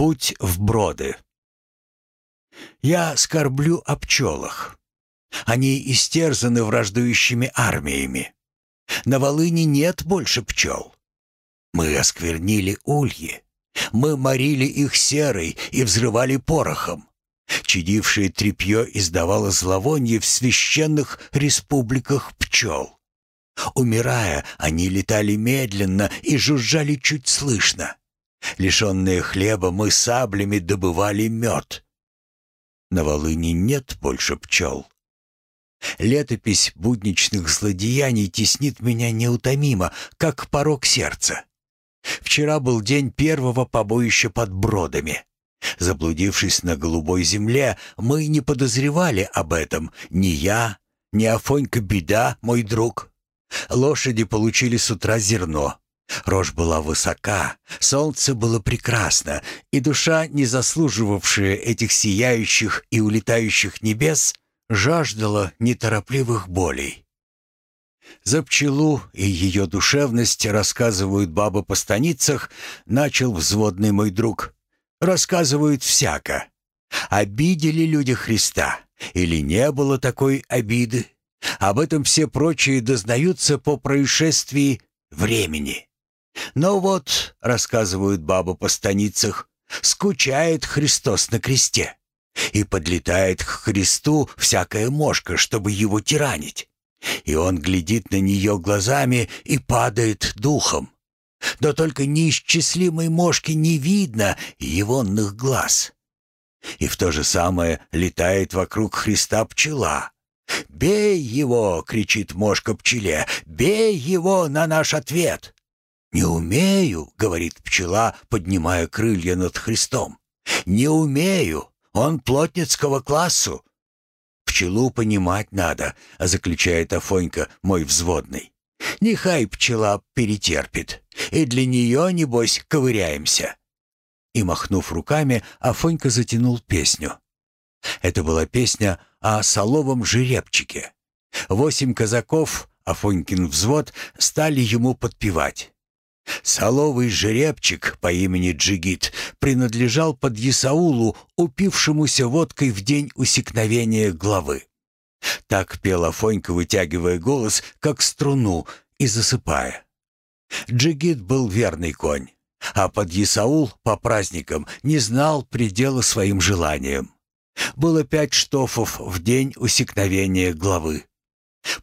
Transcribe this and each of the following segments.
Путь в броды. Я скорблю о пчелах. Они истерзаны враждующими армиями. На Волыне нет больше пчел. Мы осквернили ульи. Мы морили их серой и взрывали порохом. Чадившее тряпье издавало зловоние в священных республиках пчел. Умирая, они летали медленно и жужжали чуть слышно. Лишенные хлеба, мы саблями добывали мед. На Волыне нет больше пчел. Летопись будничных злодеяний теснит меня неутомимо, как порог сердца. Вчера был день первого побоища под бродами. Заблудившись на голубой земле, мы не подозревали об этом, ни я, ни Афонька Беда, мой друг. Лошади получили с утра зерно. Рожь была высока, солнце было прекрасно, и душа, не заслуживавшая этих сияющих и улетающих небес, жаждала неторопливых болей. За пчелу и ее душевность рассказывают бабы по станицах, начал взводный мой друг. Рассказывают всяко. Обидели люди Христа или не было такой обиды? Об этом все прочие дознаются по происшествии времени. Но вот, рассказывают бабы по станицах, скучает Христос на кресте. И подлетает к Христу всякая мошка, чтобы его тиранить. И он глядит на нее глазами и падает духом. Да только неисчислимой мошки не видно егонных глаз. И в то же самое летает вокруг Христа пчела. «Бей его!» — кричит мошка пчеле. «Бей его на наш ответ!» «Не умею!» — говорит пчела, поднимая крылья над Христом. «Не умею! Он плотницкого классу!» «Пчелу понимать надо», — заключает Афонька, мой взводный. «Нехай пчела перетерпит, и для нее, небось, ковыряемся». И, махнув руками, Афонька затянул песню. Это была песня о соловом жеребчике. Восемь казаков, Афонькин взвод, стали ему подпевать. Соловый жеребчик по имени Джигит принадлежал под Исаулу, упившемуся водкой в день усекновения главы. Так пел Афонька, вытягивая голос, как струну, и засыпая. Джигит был верный конь, а под Исаул по праздникам не знал предела своим желаниям. Было пять штофов в день усекновения главы.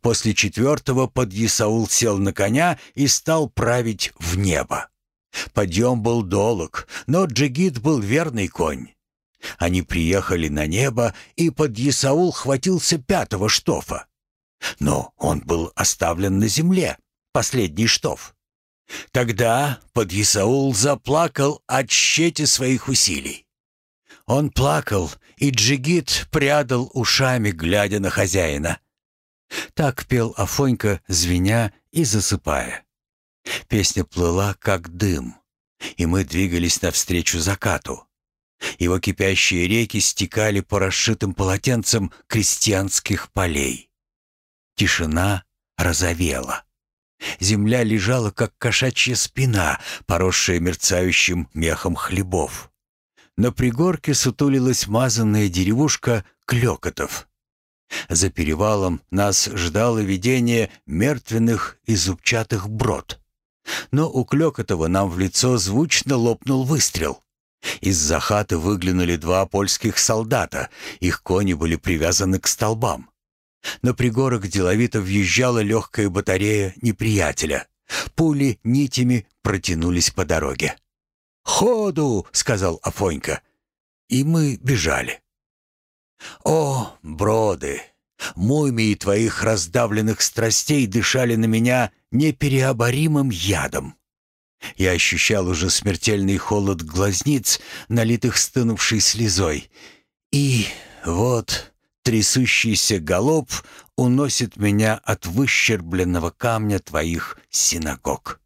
После четвертого подъясаул сел на коня и стал править в небо. Подъем был долг, но Джигит был верный конь. Они приехали на небо, и подъясаул хватился пятого штофа. Но он был оставлен на земле, последний штоф. Тогда подъясаул заплакал от щете своих усилий. Он плакал, и Джигит прядал ушами, глядя на хозяина. Так пел Афонька, звеня и засыпая. Песня плыла, как дым, и мы двигались навстречу закату. Его кипящие реки стекали по расшитым полотенцам крестьянских полей. Тишина разовела. Земля лежала, как кошачья спина, поросшая мерцающим мехом хлебов. На пригорке сутулилась мазанная деревушка Клёкотов. За перевалом нас ждало видение мертвенных и зубчатых брод. Но у Клёкотова нам в лицо звучно лопнул выстрел. Из-за хаты выглянули два польских солдата, их кони были привязаны к столбам. На пригорок деловито въезжала легкая батарея неприятеля. Пули нитями протянулись по дороге. «Ходу!» — сказал Афонька. И мы бежали. О, броды! Мумии твоих раздавленных страстей дышали на меня непереоборимым ядом. Я ощущал уже смертельный холод глазниц, налитых стынувшей слезой. И вот трясущийся галоп уносит меня от выщербленного камня твоих синагог.